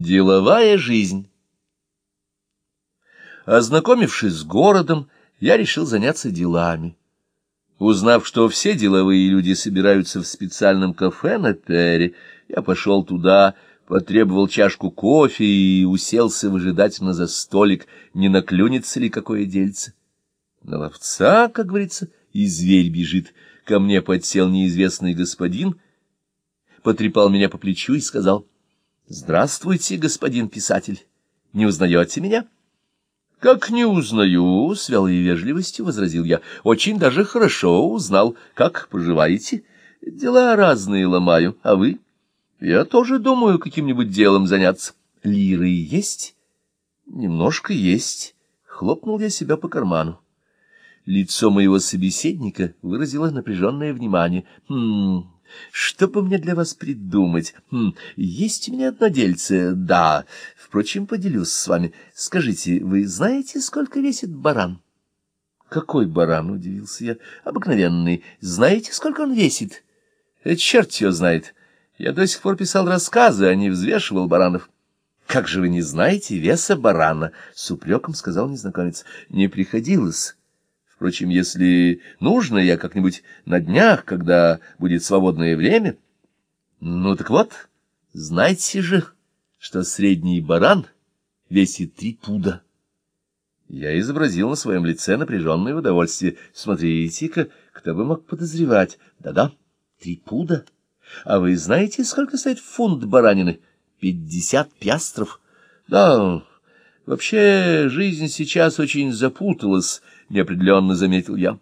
Деловая жизнь Ознакомившись с городом, я решил заняться делами. Узнав, что все деловые люди собираются в специальном кафе на Пере, я пошел туда, потребовал чашку кофе и уселся выжидательно за столик, не наклюнется ли какое дельце. На ловца, как говорится, и зверь бежит. Ко мне подсел неизвестный господин, потрепал меня по плечу и сказал — Здравствуйте, господин писатель. Не узнаете меня? Как не узнаю, с вялой вежливостью возразил я. Очень даже хорошо узнал. Как поживаете? Дела разные ломаю, а вы? Я тоже думаю каким-нибудь делом заняться. Лиры есть? Немножко есть. Хлопнул я себя по карману. Лицо моего собеседника выразило напряженное внимание. Хм, что бы мне для вас придумать? Хм, есть у меня одно дельце, да. Впрочем, поделюсь с вами. Скажите, вы знаете, сколько весит баран? Какой баран, удивился я. Обыкновенный. Знаете, сколько он весит? Э, черт его знает. Я до сих пор писал рассказы, а не взвешивал баранов. Как же вы не знаете веса барана? С упреком сказал незнакомец. Не приходилось. Впрочем, если нужно, я как-нибудь на днях, когда будет свободное время. Ну так вот, знаете же, что средний баран весит три пуда. Я изобразил на своем лице напряженное удовольствие. Смотрите-ка, кто бы мог подозревать. Да-да, три пуда. А вы знаете, сколько стоит фунт баранины? Пятьдесят пястров. Да, вообще жизнь сейчас очень запуталась, — неопределенно заметил я.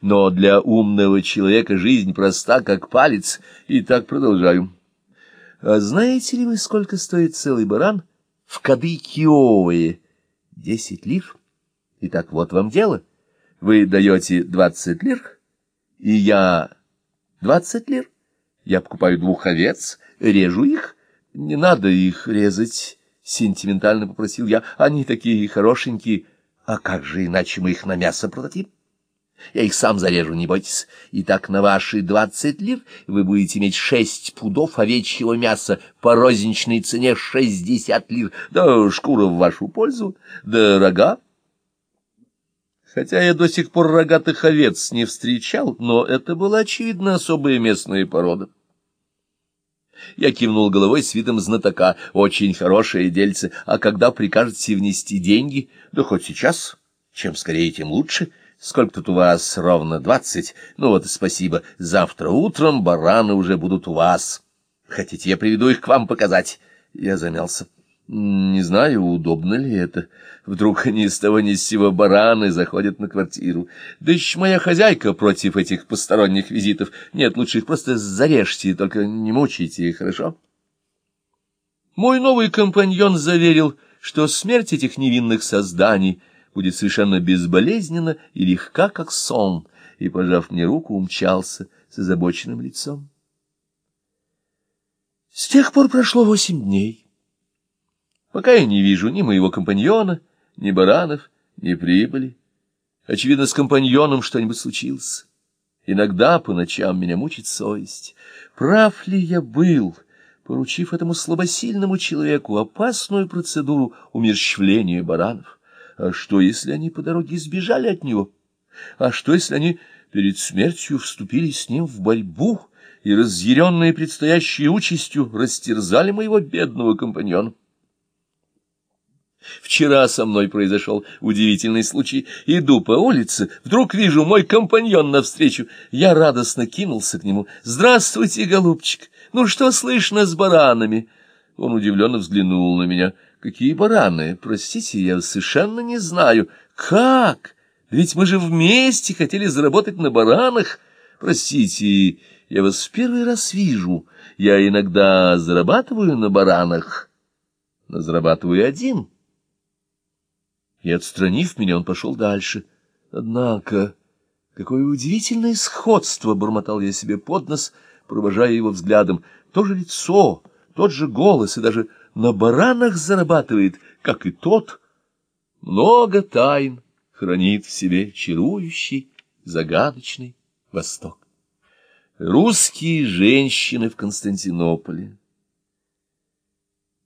Но для умного человека жизнь проста, как палец, и так продолжаю. А знаете ли вы, сколько стоит целый баран в Кадыкиовые? Десять лир. Итак, вот вам дело. Вы даете двадцать лир, и я двадцать лир. Я покупаю двух овец, режу их. Не надо их резать, — сентиментально попросил я. Они такие хорошенькие, — а как же иначе мы их на мясо продадим? Я их сам зарежу, не бойтесь. Итак, на ваши двадцать лир вы будете иметь шесть пудов овечьего мяса по розничной цене шестьдесят лир. Да шкура в вашу пользу, да рога. Хотя я до сих пор рогатых овец не встречал, но это была, очевидно, особая местная порода. Я кивнул головой с видом знатока. Очень хорошее дельце. А когда прикажете внести деньги? Да хоть сейчас. Чем скорее, тем лучше. Сколько тут у вас? Ровно двадцать. Ну вот и спасибо. Завтра утром бараны уже будут у вас. Хотите, я приведу их к вам показать? Я замялся. Не знаю, удобно ли это. Вдруг ни с того ни с сего бараны заходят на квартиру. Да еще моя хозяйка против этих посторонних визитов. Нет, лучше их просто зарежьте, только не мучайте, хорошо? Мой новый компаньон заверил, что смерть этих невинных созданий будет совершенно безболезненна и легка, как сон, и, пожав мне руку, умчался с озабоченным лицом. С тех пор прошло восемь дней. Пока я не вижу ни моего компаньона, ни баранов, ни прибыли. Очевидно, с компаньоном что-нибудь случилось. Иногда по ночам меня мучит совесть. Прав ли я был, поручив этому слабосильному человеку опасную процедуру умерщвления баранов? А что, если они по дороге сбежали от него? А что, если они перед смертью вступили с ним в борьбу и, разъяренные предстоящей участью, растерзали моего бедного компаньона? Вчера со мной произошел удивительный случай. Иду по улице, вдруг вижу мой компаньон навстречу. Я радостно кинулся к нему. «Здравствуйте, голубчик! Ну что слышно с баранами?» Он удивленно взглянул на меня. «Какие бараны? Простите, я совершенно не знаю. Как? Ведь мы же вместе хотели заработать на баранах. Простите, я вас в первый раз вижу. Я иногда зарабатываю на баранах, но зарабатываю один» и, отстранив меня, он пошел дальше. Однако, какое удивительное сходство, — бормотал я себе под нос, провожая его взглядом. То же лицо, тот же голос, и даже на баранах зарабатывает, как и тот. Много тайн хранит в себе чарующий, загадочный Восток. Русские женщины в Константинополе.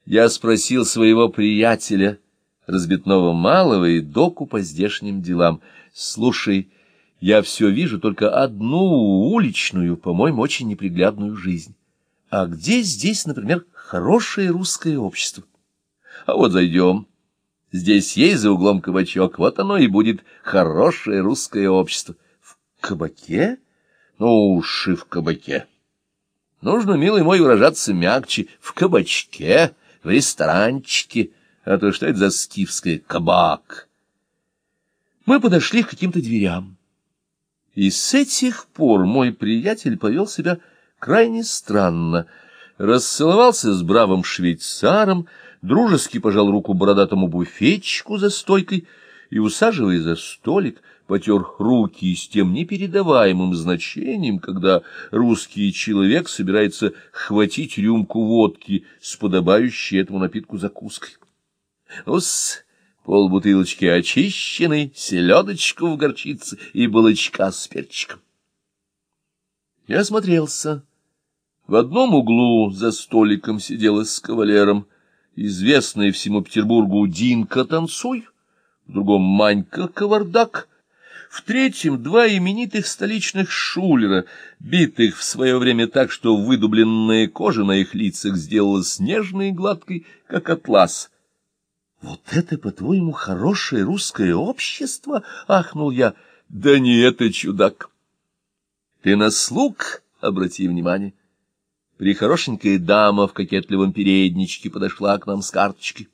я спросил своего приятеля, разбитного малого и доку по здешним делам. Слушай, я все вижу только одну уличную, по-моему, очень неприглядную жизнь. А где здесь, например, хорошее русское общество? А вот зайдем. Здесь есть за углом кабачок, вот оно и будет хорошее русское общество. В кабаке? Ну уж и в кабаке. Нужно, милый мой, выражаться мягче. В кабачке, в ресторанчике. А то что это за скифское кабак? Мы подошли к каким-то дверям. И с этих пор мой приятель повел себя крайне странно. Расцеловался с бравым швейцаром, дружески пожал руку бородатому буфетчику за стойкой и, усаживая за столик, потер руки с тем непередаваемым значением, когда русский человек собирается хватить рюмку водки с подобающей этому напитку закуской. Ус, полбутылочки очищенной, селедочку в горчице и балычка с перчиком. Я осмотрелся. В одном углу за столиком сидела с кавалером известная всему Петербургу Динка Танцуй, в другом Манька Кавардак, в третьем два именитых столичных шулера, битых в свое время так, что выдубленная кожа на их лицах сделалась нежной и гладкой, как атлас. — Вот это, по-твоему, хорошее русское общество? — ахнул я. — Да не это, чудак. Ты на слуг обрати внимание. Прихорошенькая дама в кокетливом передничке подошла к нам с карточкой.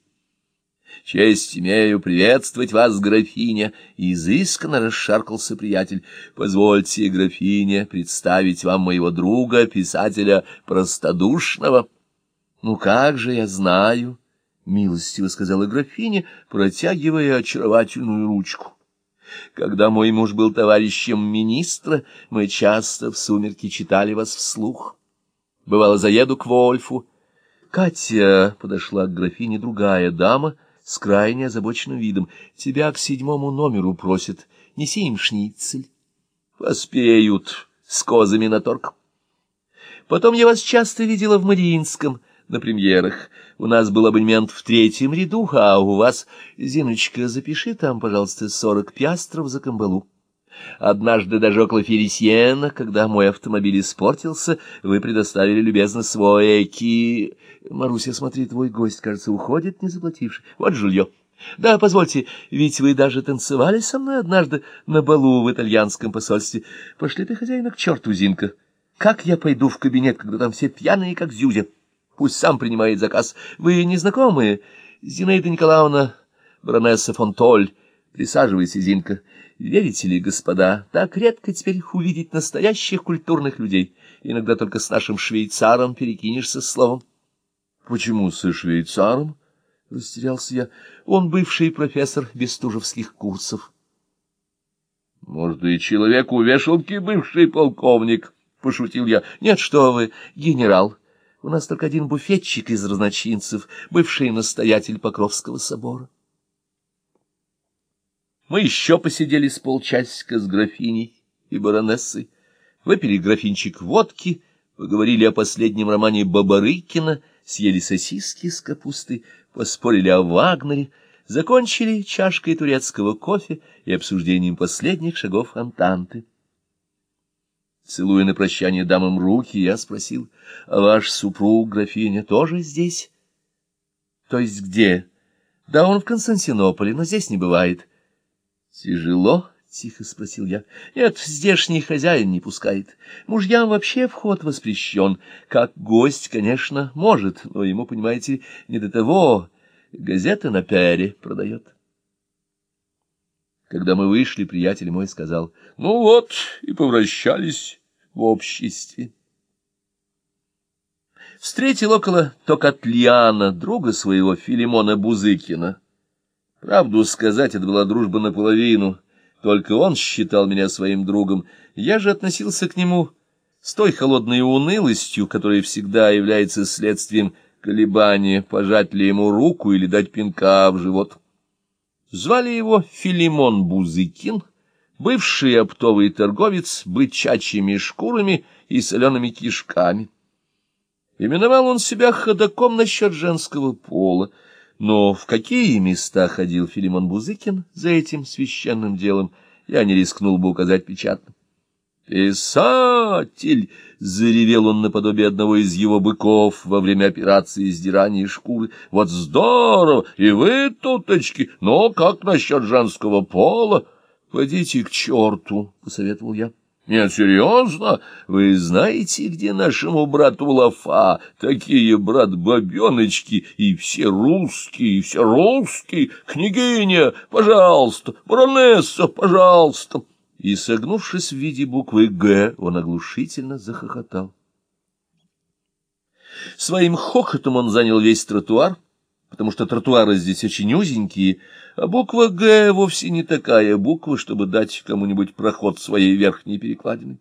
«Честь имею приветствовать вас, графиня!» Изысканно расшаркался приятель. «Позвольте, графиня, представить вам моего друга, писателя простодушного». «Ну как же я знаю!» — милостиво сказала графиня, протягивая очаровательную ручку. Когда мой муж был товарищем министра, мы часто в сумерки читали вас вслух. Бывало, заеду к Вольфу. Катя подошла к графине другая дама — с крайне озабоченным видом. «Тебя к седьмому номеру просят. Неси им шницель». «Поспеют с козами на торг». «Потом я вас часто видела в Мариинском» на премьерах. У нас был абонемент в третьем ряду, а у вас... Зиночка, запиши там, пожалуйста, сорок пястров за камбалу. Однажды даже около Фересьена, когда мой автомобиль испортился, вы предоставили любезно свой эки... Маруся, смотри, твой гость, кажется, уходит, не заплативший. Вот жилье. Да, позвольте, ведь вы даже танцевали со мной однажды на балу в итальянском посольстве. Пошли ты, хозяина, к черту, Зинка. Как я пойду в кабинет, когда там все пьяные, как зюзя? Пусть сам принимает заказ. Вы не знакомые? Зинаида Николаевна, баронесса фон Толь. Присаживайся, Зинка. Верите ли, господа, так редко теперь увидеть настоящих культурных людей. Иногда только с нашим швейцаром перекинешься словом. — Почему со швейцаром? — растерялся я. — Он бывший профессор бестужевских курсов. — Может, и человек у вешалки бывший полковник, — пошутил я. — Нет, что вы, генерал. У нас только один буфетчик из разночинцев, бывший настоятель Покровского собора. Мы еще посидели с полчасика с графиней и баронессой, выпили графинчик водки, поговорили о последнем романе Бабарыкина, съели сосиски с капустой, поспорили о Вагнере, закончили чашкой турецкого кофе и обсуждением последних шагов Антанты. Целуя на прощание дамам руки, я спросил, а ваш супруг, графиня, тоже здесь? То есть где? Да он в Константинополе, но здесь не бывает. Тяжело? — тихо спросил я. — Нет, здешний хозяин не пускает. Мужьям вообще вход воспрещен. Как гость, конечно, может, но ему, понимаете, не до того. Газеты на пере продает. Когда мы вышли, приятель мой сказал, — Ну вот, и повращались в обществе. Встретил около Токатлиана, друга своего Филимона Бузыкина. Правду сказать, это была дружба наполовину. Только он считал меня своим другом. Я же относился к нему с той холодной унылостью, которая всегда является следствием колебания, пожать ли ему руку или дать пинка в живот. Звали его Филимон Бузыкин, бывший оптовый торговец бычачьими шкурами и солеными кишками. Именовал он себя ходоком насчет женского пола, но в какие места ходил Филимон Бузыкин за этим священным делом, я не рискнул бы указать печатно. «Писатель!» — заревел он наподобие одного из его быков во время операции издирания шкуры. «Вот здорово! И вы, туточки! Но как насчет женского пола?» «Пойдите к черту!» — посоветовал я. Нет, серьезно? Вы знаете, где нашему брату лафа? Такие, брат, бабеночки, и все русские, и все русские. Княгиня, пожалуйста, баронесса, пожалуйста. И, согнувшись в виде буквы «Г», он оглушительно захохотал. Своим хохотом он занял весь тротуар, потому что тротуары здесь очень узенькие, а буква «Г» вовсе не такая буква, чтобы дать кому-нибудь проход своей верхней перекладиной.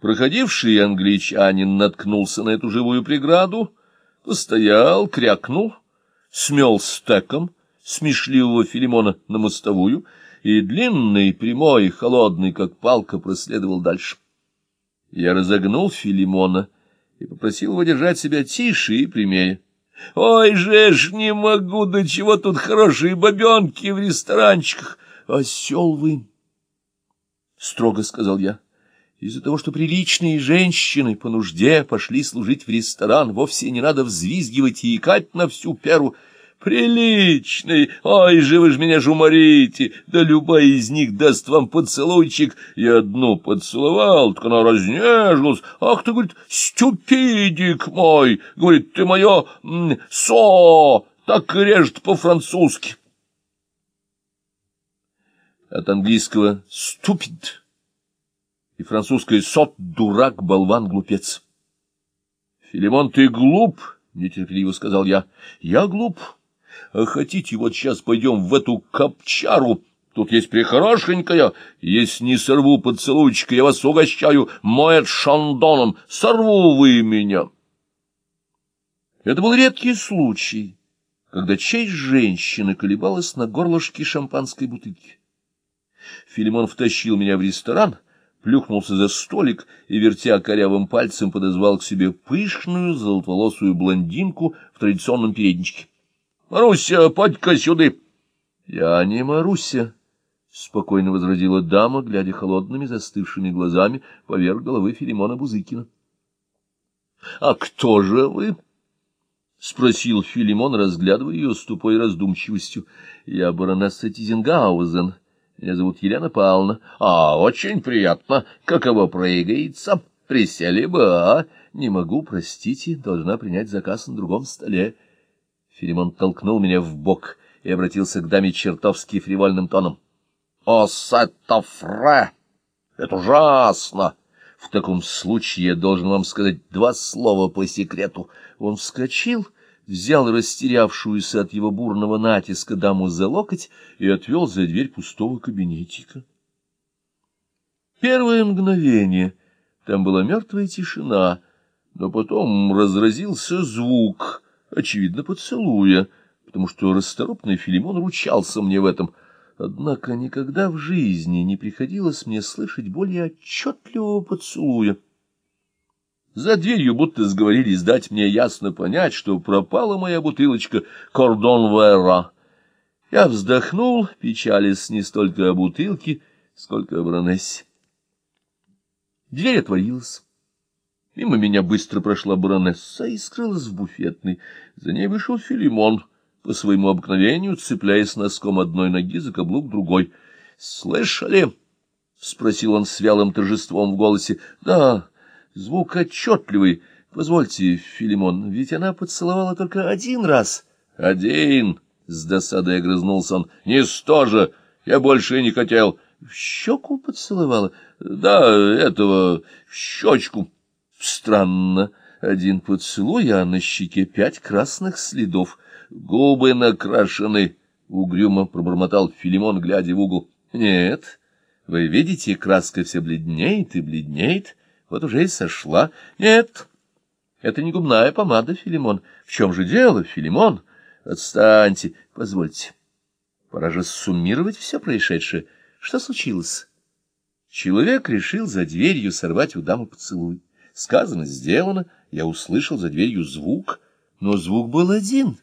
Проходивший англичанин наткнулся на эту живую преграду, постоял, крякнул, смел стеком смешливого Филимона на мостовую и длинный, прямой, холодный, как палка, проследовал дальше. Я разогнул Филимона и попросил его держать себя тише и прямее. Ой же не могу, до чего тут хорошие бабенки в ресторанчиках. Осел вы, — строго сказал я. Из-за того, что приличные женщины по нужде пошли служить в ресторан, вовсе не надо взвизгивать и икать на всю перу. Приличный! Ой же вы ж меня жуморите! Да любая из них даст вам поцелуйчик. Я одну поцеловал, так она разнежилась. Ах ты, говорит, стюпидик мой! Говорит, ты мое со! Так режет по-французски. От английского «ступид» и французское «сот» — дурак, болван, глупец. — Филимон, ты глуп, — нетерпеливо сказал я. — Я глуп. А хотите, вот сейчас пойдем в эту копчару? Тут есть прихорошенькая. Если не сорву поцелуйчика, я вас угощаю моет шандоном. Сорву вы меня. Это был редкий случай, когда честь женщины колебалась на горлышке шампанской бутылки. Филимон втащил меня в ресторан, плюхнулся за столик и, вертя корявым пальцем, подозвал к себе пышную золотоволосую блондинку в традиционном передничке. Маруся, подь-ка сюда. Я не Маруся, — спокойно возразила дама, глядя холодными застывшими глазами поверх головы Филимона Бузыкина. — А кто же вы? — спросил Филимон, разглядывая ее с тупой раздумчивостью. — Я баронесса Тизенгаузен. Меня зовут Елена Павловна. — А, очень приятно. Каково проигается? Присели бы, а? Не могу, простите, должна принять заказ на другом столе. — Филимон толкнул меня в бок и обратился к даме чертовски фривольным тоном. — О, сетта фре! Это ужасно! В таком случае я должен вам сказать два слова по секрету. Он вскочил, взял растерявшуюся от его бурного натиска даму за локоть и отвел за дверь пустого кабинетика. Первое мгновение там была мертвая тишина, но потом разразился звук — очевидно, поцелуя, потому что расторопный Филимон ручался мне в этом. Однако никогда в жизни не приходилось мне слышать более отчетливого поцелуя. За дверью будто сговорились дать мне ясно понять, что пропала моя бутылочка «Кордон Вера». Я вздохнул, печалясь не столько о бутылке, сколько о баронессе. Дверь отворилась. Мимо меня быстро прошла баронесса и скрылась в буфетной. За ней вышел Филимон, по своему обыкновению цепляясь носком одной ноги за каблук другой. — Слышали? — спросил он с вялым торжеством в голосе. — Да, звук отчетливый. Позвольте, Филимон, ведь она поцеловала только один раз. — Один! — с досадой огрызнулся он. — Не сто же! Я больше и не хотел. — В щеку поцеловала? — Да, этого, в щечку. — Странно, один поцелуй, а на щеке пять красных следов. Губы накрашены, — угрюмо пробормотал Филимон, глядя в угол. — Нет, вы видите, краска все бледнеет и бледнеет, вот уже и сошла. Нет, это не губная помада, Филимон. В чем же дело, Филимон? Отстаньте, позвольте. Пора же суммировать все происшедшее. Что случилось? Человек решил за дверью сорвать у дамы поцелуй. Сказано, сделано, я услышал за дверью звук, но звук был один,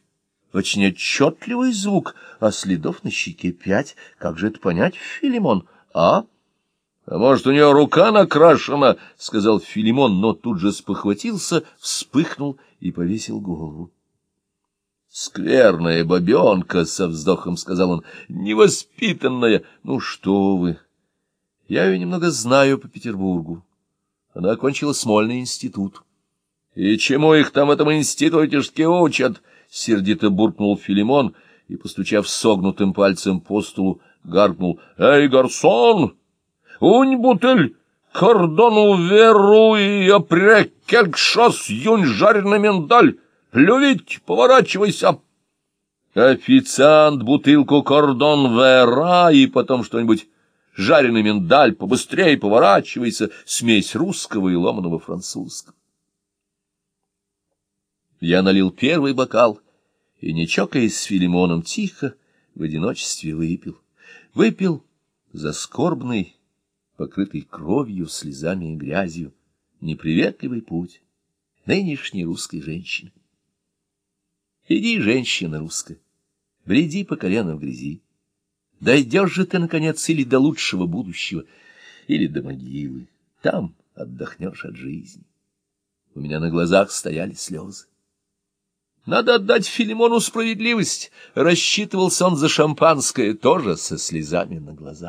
очень отчетливый звук, а следов на щеке пять. Как же это понять, Филимон, а? — А может, у нее рука накрашена, — сказал Филимон, но тут же спохватился, вспыхнул и повесил голову. — Скверная бабенка, — со вздохом сказал он, — невоспитанная. Ну что вы! Я ее немного знаю по Петербургу. Она окончила Смольный институт. — И чему их там в этом институте учат? — сердито буркнул Филимон и, постучав согнутым пальцем по столу, гаркнул. — Эй, гарсон! Унь бутыль! Кордону веру и опря келькшос юнь жареный миндаль! Плювить, поворачивайся! Официант бутылку кордон вера и потом что-нибудь жареный миндаль, побыстрее поворачивайся, смесь русского и ломаного французского. Я налил первый бокал и, не чокаясь с Филимоном, тихо в одиночестве выпил. Выпил за скорбный, покрытый кровью, слезами и грязью, неприветливый путь нынешней русской женщины. Иди, женщина русская, бреди по колено в грязи. Дойдешь же ты, наконец, или до лучшего будущего, или до могилы. Там отдохнешь от жизни. У меня на глазах стояли слезы. Надо отдать Филимону справедливость. Рассчитывался он за шампанское, тоже со слезами на глазах.